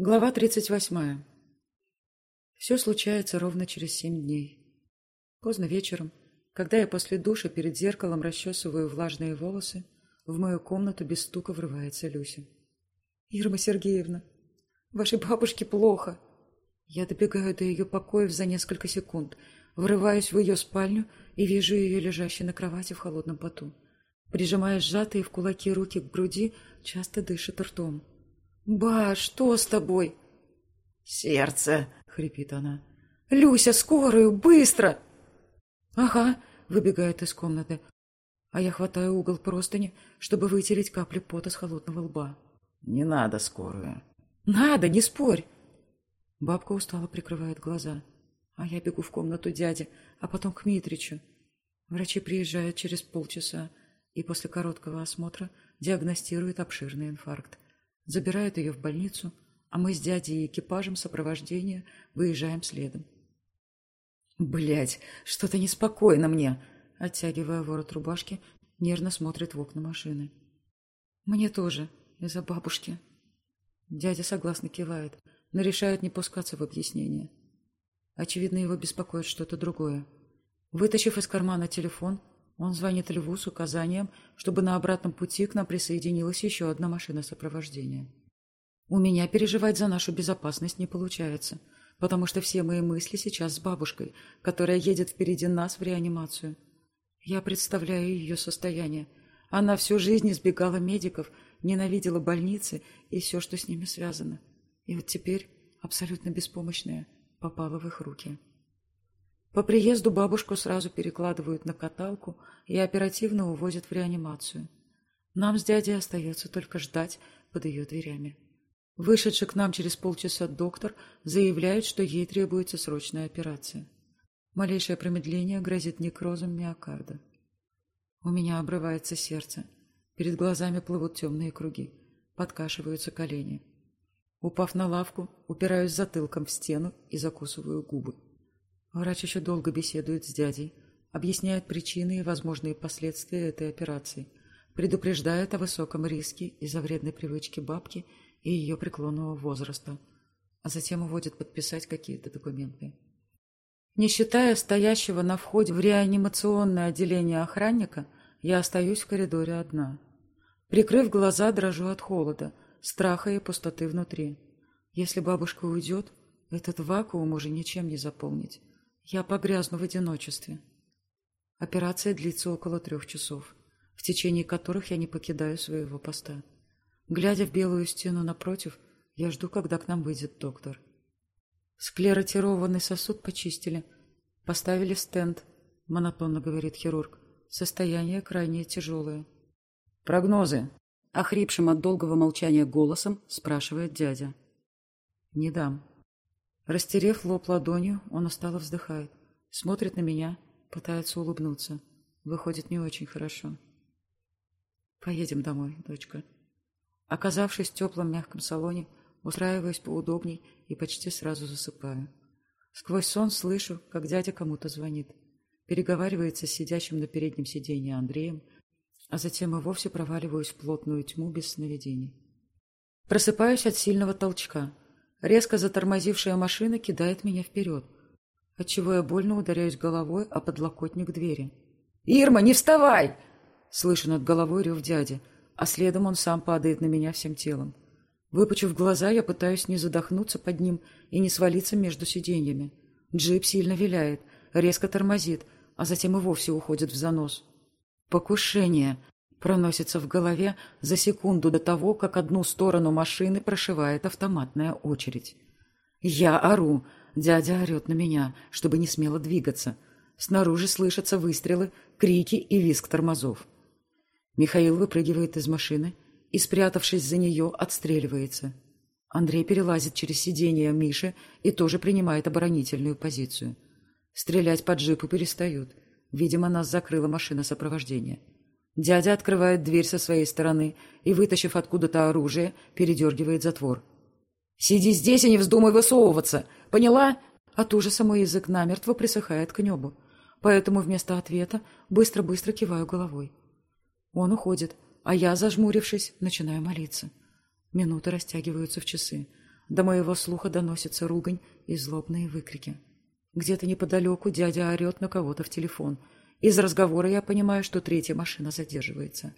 Глава 38. Все случается ровно через семь дней. Поздно вечером, когда я после душа перед зеркалом расчесываю влажные волосы, в мою комнату без стука врывается Люся. «Ирма Сергеевна, вашей бабушке плохо!» Я добегаю до ее покоев за несколько секунд, врываюсь в ее спальню и вижу ее лежащей на кровати в холодном поту. Прижимая сжатые в кулаки руки к груди, часто дышит ртом. «Ба, что с тобой?» «Сердце!» — хрипит она. «Люся, скорую, быстро!» «Ага», — выбегает из комнаты, а я хватаю угол простыни, чтобы вытереть капли пота с холодного лба. «Не надо скорую». «Надо, не спорь!» Бабка устало прикрывает глаза, а я бегу в комнату дяди, а потом к Митричу. Врачи приезжают через полчаса и после короткого осмотра диагностируют обширный инфаркт забирают ее в больницу, а мы с дядей и экипажем сопровождения выезжаем следом. Блять, что-то неспокойно мне, оттягивая ворот рубашки, нервно смотрит в окна машины. Мне тоже, из-за бабушки. Дядя согласно кивает, но решает не пускаться в объяснение. Очевидно, его беспокоит что-то другое. Вытащив из кармана телефон, он звонит Льву с указанием, чтобы на обратном пути к нам присоединилась еще одна машина сопровождения. У меня переживать за нашу безопасность не получается, потому что все мои мысли сейчас с бабушкой, которая едет впереди нас в реанимацию. Я представляю ее состояние. Она всю жизнь избегала медиков, ненавидела больницы и все, что с ними связано. И вот теперь, абсолютно беспомощная, попала в их руки. По приезду бабушку сразу перекладывают на каталку и оперативно увозят в реанимацию. Нам с дядей остается только ждать под ее дверями. Вышедший к нам через полчаса доктор заявляет, что ей требуется срочная операция. Малейшее промедление грозит некрозом миокарда. У меня обрывается сердце. Перед глазами плывут темные круги. Подкашиваются колени. Упав на лавку, упираюсь затылком в стену и закусываю губы. Врач еще долго беседует с дядей, объясняет причины и возможные последствия этой операции, предупреждает о высоком риске из-за вредной привычки бабки и ее преклонного возраста, а затем уводит подписать какие-то документы. Не считая стоящего на входе в реанимационное отделение охранника, я остаюсь в коридоре одна. Прикрыв глаза, дрожу от холода, страха и пустоты внутри. Если бабушка уйдет, этот вакуум уже ничем не заполнить. Я погрязну в одиночестве. Операция длится около трех часов, в течение которых я не покидаю своего поста. Глядя в белую стену напротив, я жду, когда к нам выйдет доктор. Склеротированный сосуд почистили. Поставили стенд, монотонно говорит хирург. Состояние крайне тяжелое. Прогнозы? Охрипшим от долгого молчания голосом спрашивает дядя. Не дам. Растерев лоб ладонью, он устало вздыхает. Смотрит на меня, пытается улыбнуться. Выходит не очень хорошо. Поедем домой, дочка. Оказавшись в теплом мягком салоне, устраиваюсь поудобней и почти сразу засыпаю. Сквозь сон слышу, как дядя кому-то звонит. Переговаривается с сидящим на переднем сиденье Андреем, а затем и вовсе проваливаюсь в плотную тьму без сновидений. Просыпаюсь от сильного толчка — Резко затормозившая машина кидает меня вперед, отчего я больно ударяюсь головой о подлокотник двери. «Ирма, не вставай!» Слышу над головой рев дяди, а следом он сам падает на меня всем телом. Выпучив глаза, я пытаюсь не задохнуться под ним и не свалиться между сиденьями. Джип сильно виляет, резко тормозит, а затем и вовсе уходит в занос. «Покушение!» Проносится в голове за секунду до того, как одну сторону машины прошивает автоматная очередь. Я ору, дядя орет на меня, чтобы не смело двигаться. Снаружи слышатся выстрелы, крики и визг тормозов. Михаил выпрыгивает из машины и, спрятавшись за нее, отстреливается. Андрей перелазит через сиденье Миши и тоже принимает оборонительную позицию. Стрелять по джипу перестают. Видимо, нас закрыла машина сопровождения. Дядя открывает дверь со своей стороны и, вытащив откуда-то оружие, передергивает затвор. «Сиди здесь и не вздумай высовываться! Поняла?» От ужаса мой язык намертво присыхает к небу, поэтому вместо ответа быстро-быстро киваю головой. Он уходит, а я, зажмурившись, начинаю молиться. Минуты растягиваются в часы, До моего слуха доносится ругань и злобные выкрики. Где-то неподалеку дядя орет на кого-то в телефон. Из разговора я понимаю, что третья машина задерживается.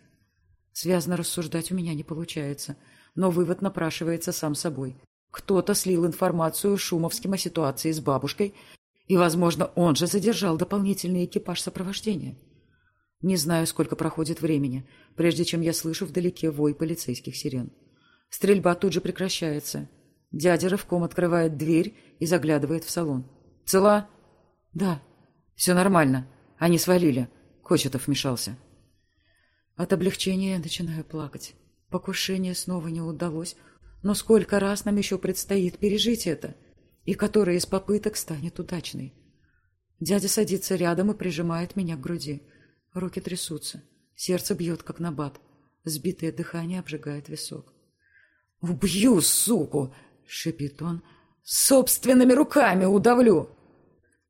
Связно рассуждать у меня не получается, но вывод напрашивается сам собой. Кто-то слил информацию Шумовским о ситуации с бабушкой, и, возможно, он же задержал дополнительный экипаж сопровождения. Не знаю, сколько проходит времени, прежде чем я слышу вдалеке вой полицейских сирен. Стрельба тут же прекращается. Дядя рывком открывает дверь и заглядывает в салон. «Цела?» «Да». «Все нормально. Они свалили». Кочетов вмешался. От облегчения начинаю плакать. Покушение снова не удалось, но сколько раз нам еще предстоит пережить это, и которая из попыток станет удачной. Дядя садится рядом и прижимает меня к груди. Руки трясутся, сердце бьет, как набат. Сбитое дыхание обжигает висок. «Убью, суку!» — шипит он. «Собственными руками удавлю!»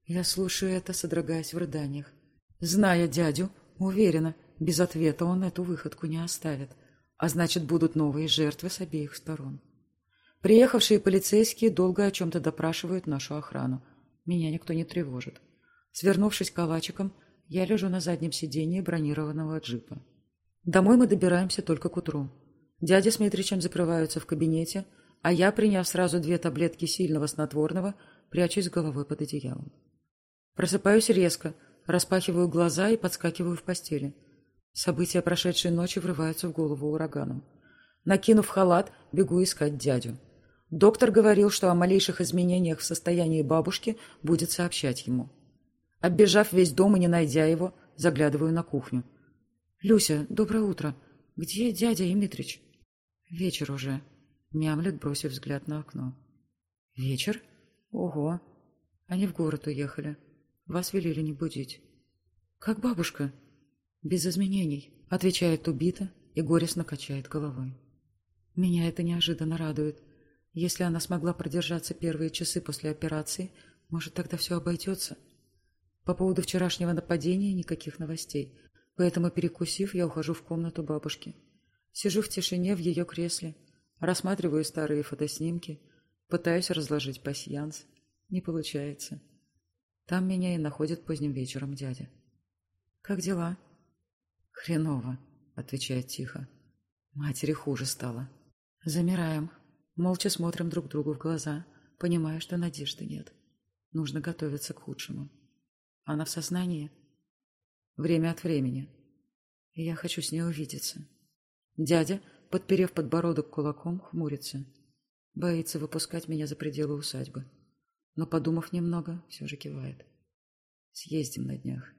Я слушаю это, содрогаясь в рыданиях. Зная дядю, уверена, без ответа он эту выходку не оставит. А значит, будут новые жертвы с обеих сторон. Приехавшие полицейские долго о чем-то допрашивают нашу охрану. Меня никто не тревожит. Свернувшись калачиком, я лежу на заднем сиденье бронированного джипа. Домой мы добираемся только к утру. Дядя с Митричем закрываются в кабинете, а я, приняв сразу две таблетки сильного снотворного, прячусь головой под одеялом. Просыпаюсь резко, распахиваю глаза и подскакиваю в постели. События прошедшей ночи врываются в голову ураганом. Накинув халат, бегу искать дядю. Доктор говорил, что о малейших изменениях в состоянии бабушки будет сообщать ему. Оббежав весь дом и не найдя его, заглядываю на кухню. «Люся, доброе утро. Где дядя и Митрич?» «Вечер уже», — мямлет, бросив взгляд на окно. «Вечер? Ого! Они в город уехали. Вас велели не будить». «Как бабушка?» «Без изменений», — отвечает убито и горестно качает головой. Меня это неожиданно радует. Если она смогла продержаться первые часы после операции, может, тогда все обойдется? По поводу вчерашнего нападения никаких новостей, поэтому, перекусив, я ухожу в комнату бабушки. Сижу в тишине в ее кресле, рассматриваю старые фотоснимки, пытаюсь разложить пасьянс. Не получается. Там меня и находит поздним вечером дядя. «Как дела?» «Хреново», — отвечает тихо. Матери хуже стало. Замираем. Молча смотрим друг другу в глаза, понимая, что надежды нет. Нужно готовиться к худшему. Она в сознании? Время от времени. Я хочу с ней увидеться. Дядя, подперев подбородок кулаком, хмурится. Боится выпускать меня за пределы усадьбы. Но, подумав немного, все же кивает. Съездим на днях.